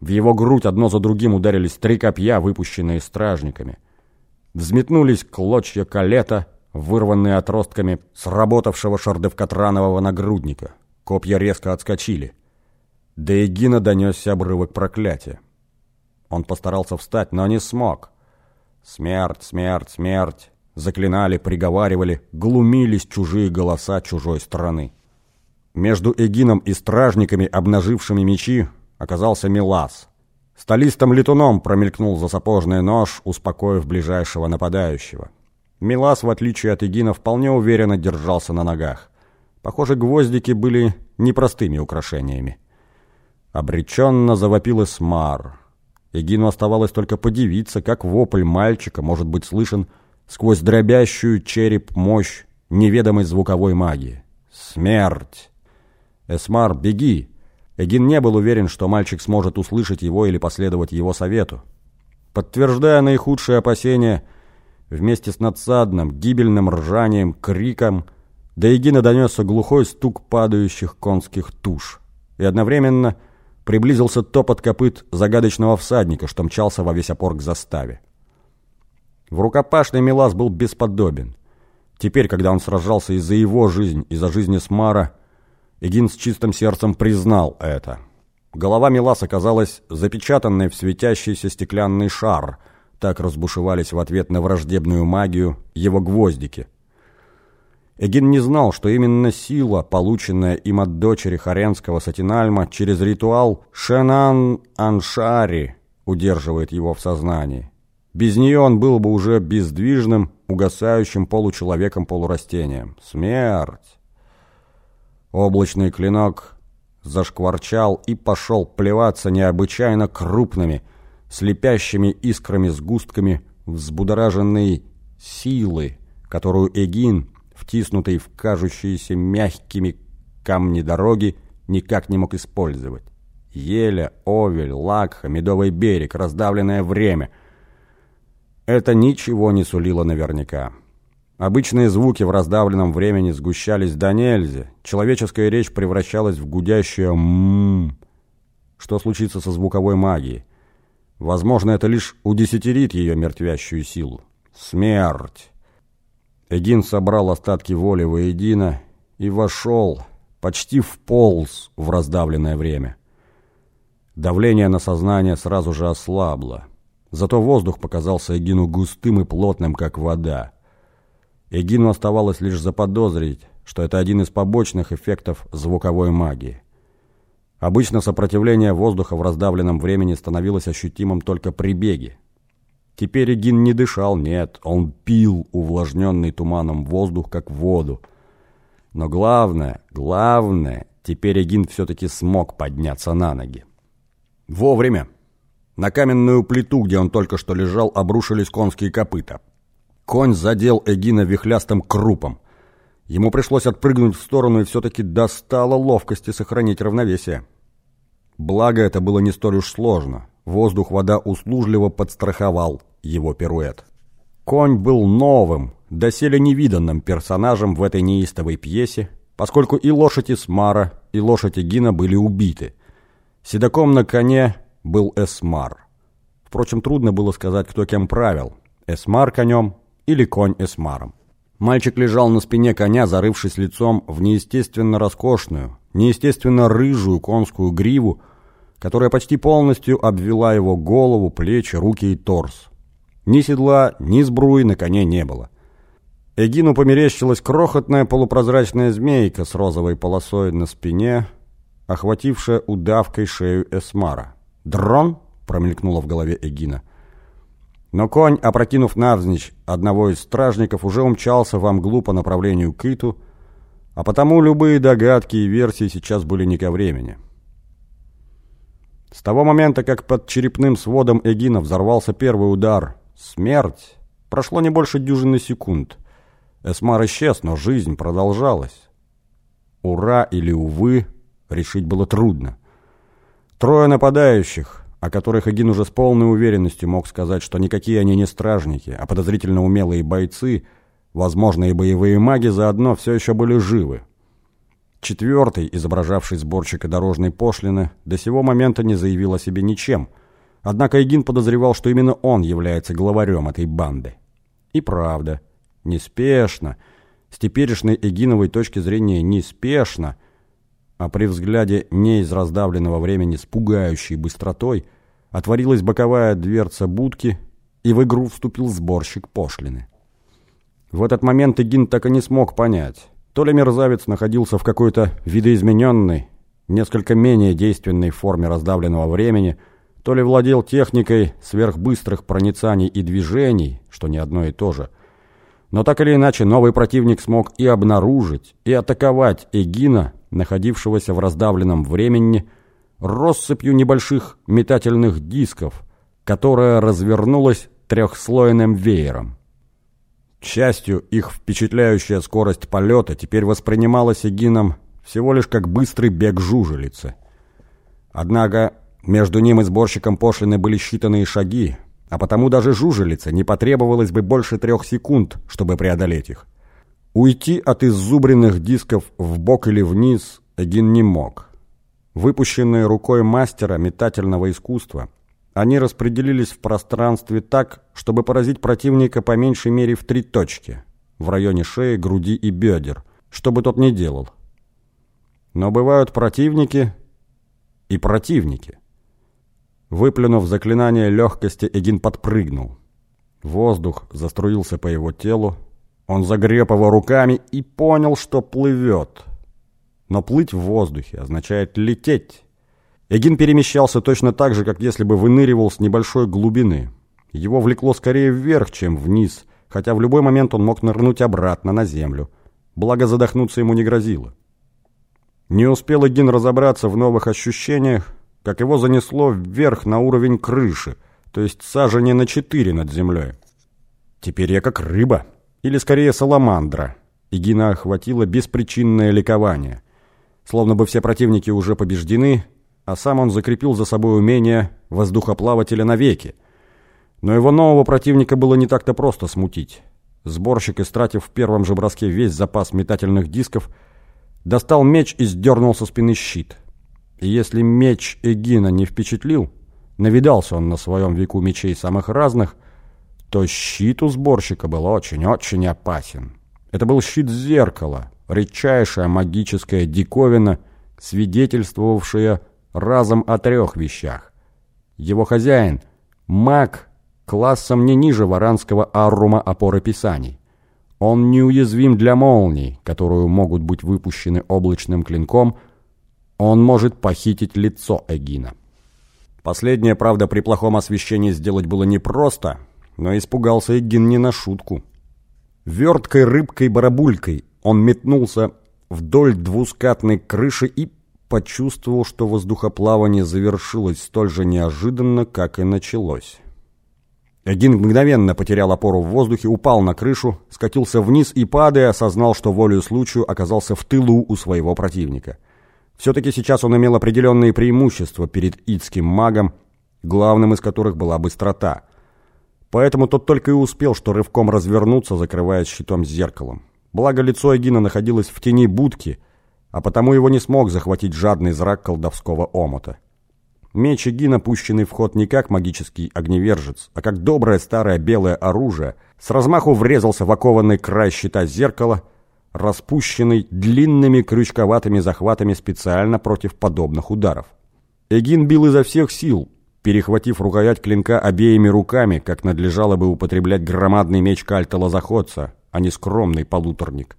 В его грудь одно за другим ударились три копья, выпущенные стражниками. Взметнулись клочья калета, вырванные отростками сработавшего шардевкатранового нагрудника. Копья резко отскочили. До Эгина донесся обрывок проклятия. Он постарался встать, но не смог. Смерть, смерть, смерть. Заклинали, приговаривали, глумились чужие голоса чужой страны. Между Эгином и стражниками, обнажившими мечи, оказался Милас. Столистым летуном промелькнул за сапожный нож, успокоив ближайшего нападающего. Милас, в отличие от Эгина, вполне уверенно держался на ногах. Похоже, гвоздики были непростыми украшениями. Обреченно завопил Эсмар. Эгину оставалось только подивиться, как вопль мальчика может быть слышен сквозь дробящую череп мощь неведомой звуковой магии. «Смерть!» «Эсмар, беги!» Эгин не был уверен, что мальчик сможет услышать его или последовать его совету. Подтверждая наихудшие опасения, вместе с надсадным, гибельным ржанием, криком, до Эгина донесся глухой стук падающих конских туш. И одновременно приблизился топот копыт загадочного всадника, что мчался во весь опор к заставе. В рукопашной Милас был бесподобен. Теперь, когда он сражался и за его жизнь, и за жизнь Смара, Эгин с чистым сердцем признал это. Голова Миласа казалась запечатанной в светящийся стеклянный шар. Так разбушевались в ответ на враждебную магию его гвоздики. Эгин не знал, что именно сила, полученная им от дочери Харенского Сатинальма через ритуал Шенан-Аншари, удерживает его в сознании. Без нее он был бы уже бездвижным, угасающим получеловеком-полурастением. Смерть! Облачный клинок зашкварчал и пошел плеваться необычайно крупными, слепящими искрами сгустками взбудораженной силы, которую Эгин, втиснутый в кажущиеся мягкими камни дороги, никак не мог использовать. Еля, овель, лакха, медовый берег, раздавленное время. Это ничего не сулило наверняка. Обычные звуки в раздавленном времени сгущались до нельзя. Человеческая речь превращалась в гудящее «ммм». Что случится со звуковой магией? Возможно, это лишь удесятерит ее мертвящую силу. Смерть! Эгин собрал остатки воли воедино и вошел, почти вполз в раздавленное время. Давление на сознание сразу же ослабло. Зато воздух показался Эгину густым и плотным, как вода. Эгину оставалось лишь заподозрить, что это один из побочных эффектов звуковой магии. Обычно сопротивление воздуха в раздавленном времени становилось ощутимым только при беге. Теперь Эгин не дышал, нет, он пил увлажненный туманом воздух, как воду. Но главное, главное, теперь Эгин все-таки смог подняться на ноги. Вовремя. На каменную плиту, где он только что лежал, обрушились конские копыта. Конь задел Эгина вихлястым крупом. Ему пришлось отпрыгнуть в сторону и все-таки достало ловкости сохранить равновесие. Благо, это было не столь уж сложно. Воздух вода услужливо подстраховал его пируэт. Конь был новым, доселе невиданным персонажем в этой неистовой пьесе, поскольку и лошадь Исмара, и лошадь Эгина были убиты. Седаком на коне был Эсмар. Впрочем, трудно было сказать, кто кем правил. Эсмар конем или конь эсмаром. Мальчик лежал на спине коня, зарывшись лицом в неестественно роскошную, неестественно рыжую конскую гриву, которая почти полностью обвела его голову, плечи, руки и торс. Ни седла, ни сбруи на коне не было. Эгину померещилась крохотная полупрозрачная змейка с розовой полосой на спине, охватившая удавкой шею Эсмара. «Дрон?» — промелькнуло в голове Эгина. Но конь, опрокинув навзничь одного из стражников, уже умчался во мглу по направлению к Иту, а потому любые догадки и версии сейчас были не ко времени. С того момента, как под черепным сводом Эгина взорвался первый удар «Смерть!», прошло не больше дюжины секунд. Эсмар исчез, но жизнь продолжалась. Ура или увы, решить было трудно. Трое нападающих, о которых Эгин уже с полной уверенностью мог сказать, что никакие они не стражники, а подозрительно умелые бойцы, возможно, и боевые маги заодно все еще были живы. Четвертый, изображавший сборщика дорожной пошлины, до сего момента не заявил о себе ничем. Однако Эгин подозревал, что именно он является главарем этой банды. И правда, неспешно, с теперешней Эгиновой точки зрения неспешно, а при взгляде не из раздавленного времени с пугающей быстротой, отворилась боковая дверца будки, и в игру вступил сборщик пошлины. В этот момент Эгин так и не смог понять, то ли мерзавец находился в какой-то видоизмененной, несколько менее действенной форме раздавленного времени, то ли владел техникой сверхбыстрых проницаний и движений, что не одно и то же. Но так или иначе, новый противник смог и обнаружить, и атаковать Эгина, находившегося в раздавленном времени, россыпью небольших метательных дисков, которая развернулась трехслойным веером. К счастью, их впечатляющая скорость полета теперь воспринималась Эгином всего лишь как быстрый бег жужелицы. Однако между ним и сборщиком пошлины были считанные шаги, а потому даже жужелице не потребовалось бы больше трех секунд, чтобы преодолеть их. Уйти от иззубренных дисков в бок или вниз Эгин не мог. Выпущенные рукой мастера метательного искусства – они распределились в пространстве так, чтобы поразить противника по меньшей мере в три точки, в районе шеи, груди и бедер, что бы тот ни делал. Но бывают противники и противники. Выплюнув заклинание легкости, Эгин подпрыгнул. Воздух заструился по его телу, он загреб его руками и понял, что плывет. Но плыть в воздухе означает лететь. Эгин перемещался точно так же, как если бы выныривал с небольшой глубины. Его влекло скорее вверх, чем вниз, хотя в любой момент он мог нырнуть обратно на землю. Благо задохнуться ему не грозило. Не успел Эгин разобраться в новых ощущениях, как его занесло вверх на уровень крыши, то есть сажене на четыре над землей. Теперь я как рыба, или скорее саламандра. Эгина охватило беспричинное ликование. Словно бы все противники уже побеждены, а сам он закрепил за собой умение воздухоплавателя навеки. Но его нового противника было не так-то просто смутить. Сборщик, истратив в первом же броске весь запас метательных дисков, достал меч и сдернул со спины щит. И если меч Эгина не впечатлил, навидался он на своем веку мечей самых разных, то щит у сборщика был очень-очень опасен. Это был щит зеркала, редчайшая магическая диковина, свидетельствовавшая разом о трех вещах. Его хозяин – маг классом не ниже варанского аррума опоры писаний. Он неуязвим для молний, которую могут быть выпущены облачным клинком. Он может похитить лицо Эгина. Последнее, правда, при плохом освещении сделать было непросто, но испугался Эгин не на шутку. Верткой рыбкой-барабулькой он метнулся вдоль двускатной крыши и почувствовал, что воздухоплавание завершилось столь же неожиданно, как и началось. Один мгновенно потерял опору в воздухе, упал на крышу, скатился вниз и, падая, осознал, что волею случаю оказался в тылу у своего противника. Все-таки сейчас он имел определенные преимущества перед идским магом, главным из которых была быстрота. Поэтому тот только и успел, что рывком развернуться, закрываясь щитом с зеркалом. Благо лицо Эгина находилось в тени будки – а потому его не смог захватить жадный зрак колдовского омота. Меч Эгина, пущенный в ход не как магический огневержец, а как доброе старое белое оружие, с размаху врезался в окованный край щита зеркала, распущенный длинными крючковатыми захватами специально против подобных ударов. Эгин бил изо всех сил, перехватив рукоять клинка обеими руками, как надлежало бы употреблять громадный меч кальта-лозоходца, а не скромный полуторник.